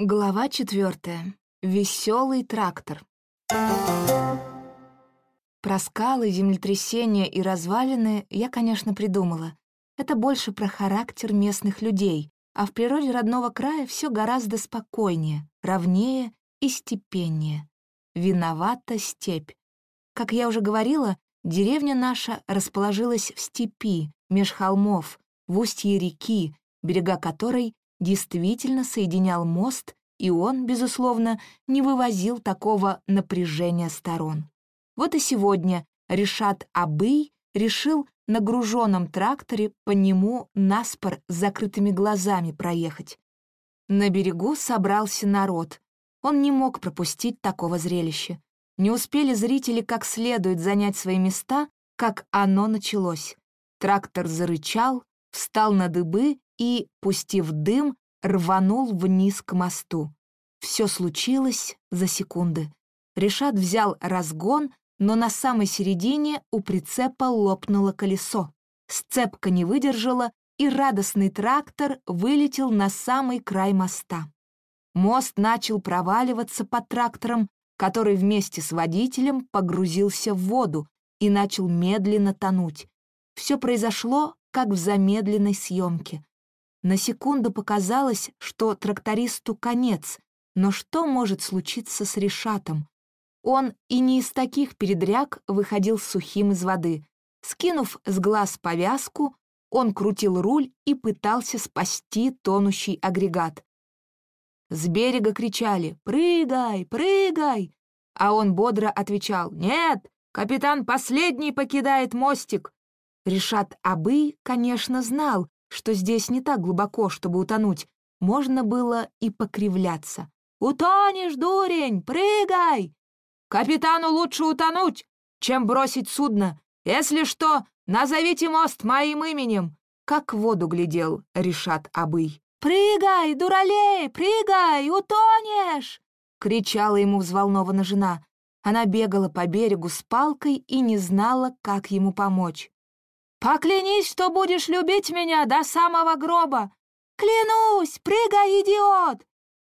Глава четвертая. Веселый трактор. Про скалы, землетрясения и развалины я, конечно, придумала. Это больше про характер местных людей, а в природе родного края все гораздо спокойнее, ровнее и степеннее. Виновата степь. Как я уже говорила, деревня наша расположилась в степи, меж холмов, в устье реки, берега которой действительно соединял мост, и он, безусловно, не вывозил такого напряжения сторон. Вот и сегодня Решат Абый решил на груженном тракторе по нему наспор с закрытыми глазами проехать. На берегу собрался народ. Он не мог пропустить такого зрелища. Не успели зрители как следует занять свои места, как оно началось. Трактор зарычал, встал на дыбы и, пустив дым, рванул вниз к мосту. Все случилось за секунды. Решат взял разгон, но на самой середине у прицепа лопнуло колесо. Сцепка не выдержала, и радостный трактор вылетел на самый край моста. Мост начал проваливаться под трактором, который вместе с водителем погрузился в воду и начал медленно тонуть. Все произошло, как в замедленной съемке. На секунду показалось, что трактористу конец, но что может случиться с Решатом? Он и не из таких передряг выходил сухим из воды. Скинув с глаз повязку, он крутил руль и пытался спасти тонущий агрегат. С берега кричали «Прыгай, прыгай!», а он бодро отвечал «Нет, капитан последний покидает мостик». Решат Абы, конечно, знал, что здесь не так глубоко, чтобы утонуть. Можно было и покривляться. «Утонешь, дурень! Прыгай! Капитану лучше утонуть, чем бросить судно. Если что, назовите мост моим именем!» Как в воду глядел Решат Абый. «Прыгай, дуралей, прыгай, утонешь!» — кричала ему взволнована жена. Она бегала по берегу с палкой и не знала, как ему помочь. «Поклянись, что будешь любить меня до самого гроба!» «Клянусь! Прыгай, идиот!»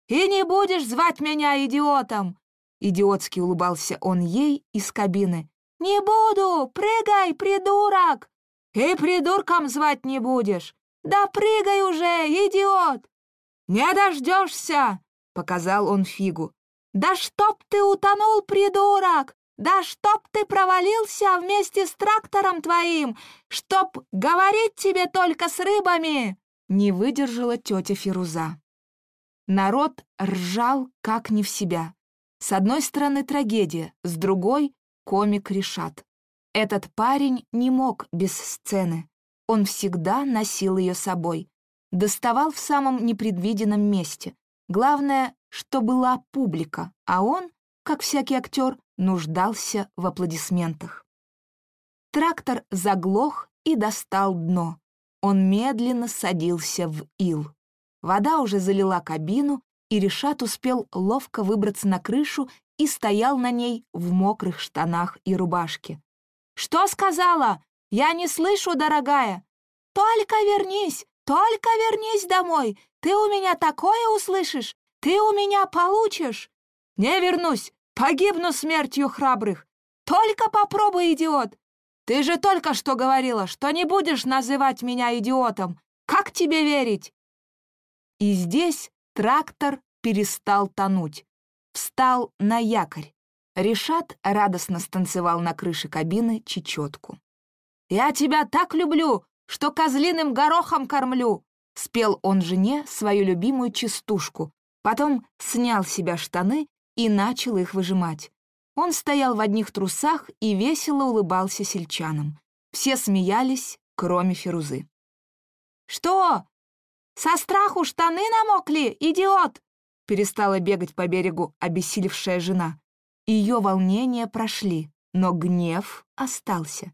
«И не будешь звать меня идиотом!» Идиотски улыбался он ей из кабины. «Не буду! Прыгай, придурок!» «И придурком звать не будешь!» «Да прыгай уже, идиот!» «Не дождешься!» — показал он фигу. «Да чтоб ты утонул, придурок! Да чтоб ты провалился вместе с трактором твоим! Чтоб говорить тебе только с рыбами!» Не выдержала тетя Фируза. Народ ржал как не в себя. С одной стороны трагедия, с другой — комик решат. Этот парень не мог без сцены. Он всегда носил ее собой. Доставал в самом непредвиденном месте. Главное, что была публика, а он, как всякий актер, нуждался в аплодисментах. Трактор заглох и достал дно. Он медленно садился в ил. Вода уже залила кабину, и Решат успел ловко выбраться на крышу и стоял на ней в мокрых штанах и рубашке. «Что сказала? Я не слышу, дорогая!» «Только вернись! Только вернись домой! Ты у меня такое услышишь! Ты у меня получишь!» «Не вернусь! Погибну смертью храбрых! Только попробуй, идиот! Ты же только что говорила, что не будешь называть меня идиотом! Как тебе верить?» И здесь трактор перестал тонуть. Встал на якорь. Решат радостно станцевал на крыше кабины чечетку. «Я тебя так люблю, что козлиным горохом кормлю!» Спел он жене свою любимую частушку, потом снял себя штаны и начал их выжимать. Он стоял в одних трусах и весело улыбался сельчанам. Все смеялись, кроме Ферузы. «Что? Со страху штаны намокли, идиот!» перестала бегать по берегу обессилевшая жена. Ее волнения прошли, но гнев остался.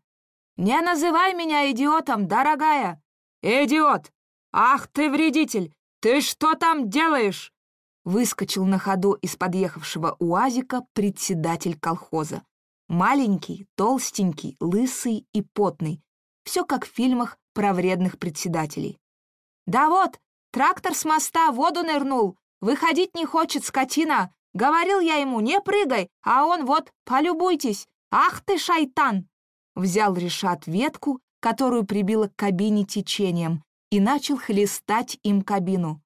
«Не называй меня идиотом, дорогая!» «Идиот! Ах ты вредитель! Ты что там делаешь?» Выскочил на ходу из подъехавшего уазика председатель колхоза. Маленький, толстенький, лысый и потный. Все как в фильмах про вредных председателей. «Да вот, трактор с моста воду нырнул, выходить не хочет, скотина. Говорил я ему, не прыгай, а он вот, полюбуйтесь. Ах ты, шайтан!» Взял Решат ветку, которую прибило к кабине течением, и начал хлестать им кабину.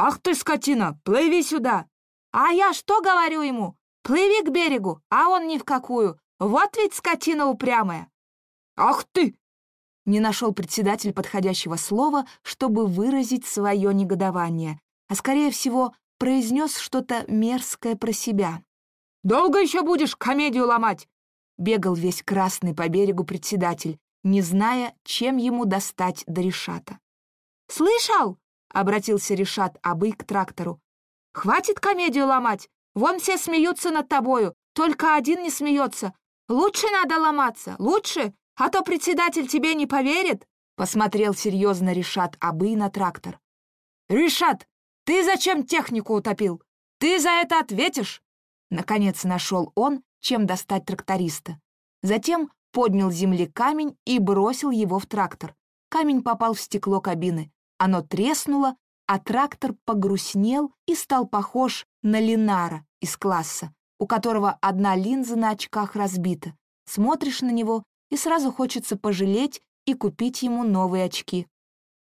«Ах ты, скотина, плыви сюда!» «А я что говорю ему? Плыви к берегу, а он ни в какую. Вот ведь скотина упрямая!» «Ах ты!» Не нашел председатель подходящего слова, чтобы выразить свое негодование, а, скорее всего, произнес что-то мерзкое про себя. «Долго еще будешь комедию ломать?» Бегал весь красный по берегу председатель, не зная, чем ему достать до Решата. «Слышал?» — обратился Решат Абы к трактору. «Хватит комедию ломать! Вон все смеются над тобою, только один не смеется. Лучше надо ломаться, лучше, а то председатель тебе не поверит!» Посмотрел серьезно Решат Абы на трактор. «Решат, ты зачем технику утопил? Ты за это ответишь!» Наконец нашел он, чем достать тракториста. Затем поднял земли камень и бросил его в трактор. Камень попал в стекло кабины. Оно треснуло, а трактор погрустнел и стал похож на Линара из класса, у которого одна линза на очках разбита. Смотришь на него, и сразу хочется пожалеть и купить ему новые очки.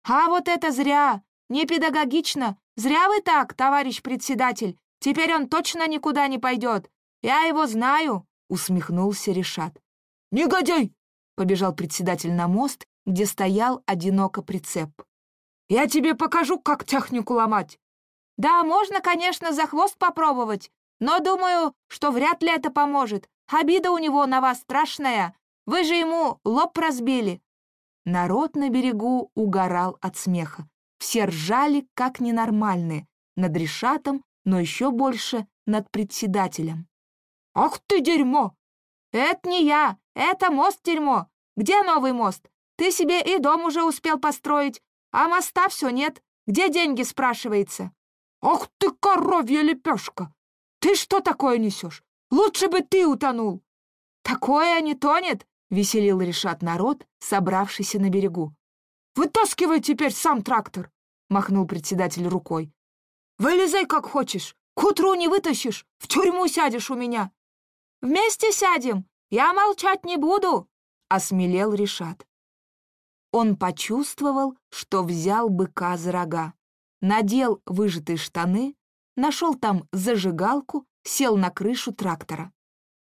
«А вот это зря! Не педагогично! Зря вы так, товарищ председатель! Теперь он точно никуда не пойдет! Я его знаю!» — усмехнулся Решат. «Негодяй!» — побежал председатель на мост, где стоял одиноко прицеп. Я тебе покажу, как технику ломать. Да, можно, конечно, за хвост попробовать, но думаю, что вряд ли это поможет. Обида у него на вас страшная. Вы же ему лоб разбили. Народ на берегу угорал от смеха. Все ржали, как ненормальные, над Решатом, но еще больше над председателем. «Ах ты дерьмо! Это не я, это мост дерьмо. Где новый мост? Ты себе и дом уже успел построить, а моста все нет. Где деньги, спрашивается? Ах ты, коровья лепешка! Ты что такое несешь? Лучше бы ты утонул. Такое не тонет, веселил решат народ, собравшийся на берегу. Вытаскивай теперь сам трактор, махнул председатель рукой. Вылезай как хочешь. К утру не вытащишь, в тюрьму сядешь у меня. Вместе сядем, я молчать не буду, осмелел решат он почувствовал, что взял быка за рога, надел выжатые штаны, нашел там зажигалку, сел на крышу трактора.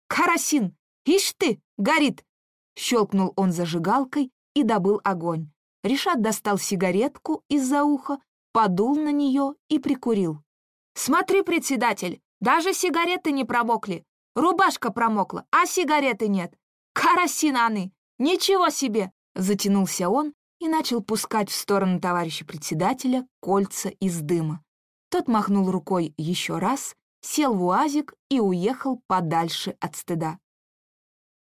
«Карасин, ишь ты, горит!» Щелкнул он зажигалкой и добыл огонь. Решат достал сигаретку из-за уха, подул на нее и прикурил. «Смотри, председатель, даже сигареты не промокли. Рубашка промокла, а сигареты нет. Карасинаны! Ничего себе! Затянулся он и начал пускать в сторону товарища председателя кольца из дыма. Тот махнул рукой еще раз, сел в уазик и уехал подальше от стыда.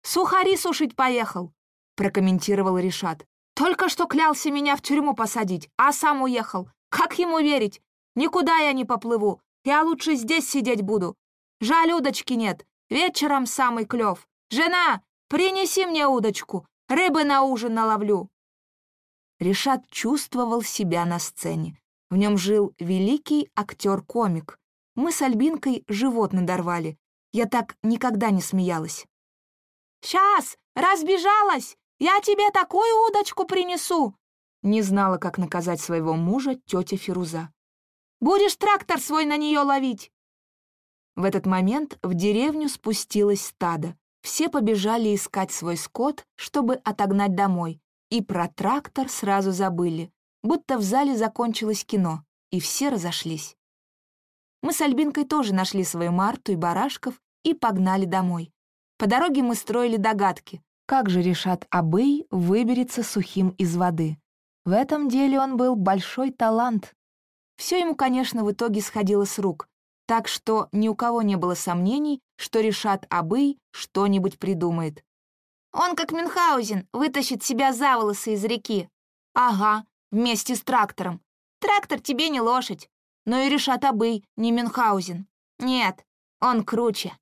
«Сухари сушить поехал», — прокомментировал Решат. «Только что клялся меня в тюрьму посадить, а сам уехал. Как ему верить? Никуда я не поплыву. Я лучше здесь сидеть буду. Жаль, удочки нет. Вечером самый клев. Жена, принеси мне удочку. Рыбы на ужин наловлю!» Решат чувствовал себя на сцене. В нем жил великий актер-комик. Мы с Альбинкой живот надорвали. Я так никогда не смеялась. «Сейчас! Разбежалась! Я тебе такую удочку принесу!» Не знала, как наказать своего мужа тетя Фируза. «Будешь трактор свой на нее ловить!» В этот момент в деревню спустилось стадо. Все побежали искать свой скот, чтобы отогнать домой, и про трактор сразу забыли, будто в зале закончилось кино, и все разошлись. Мы с Альбинкой тоже нашли свою Марту и барашков и погнали домой. По дороге мы строили догадки, как же решат Абый выберется сухим из воды. В этом деле он был большой талант. Все ему, конечно, в итоге сходило с рук, так что ни у кого не было сомнений, что решат Абый что-нибудь придумает. «Он, как Мюнхгаузен, вытащит себя за волосы из реки». «Ага, вместе с трактором. Трактор тебе не лошадь. Но и решат Абый не Мюнхгаузен. Нет, он круче».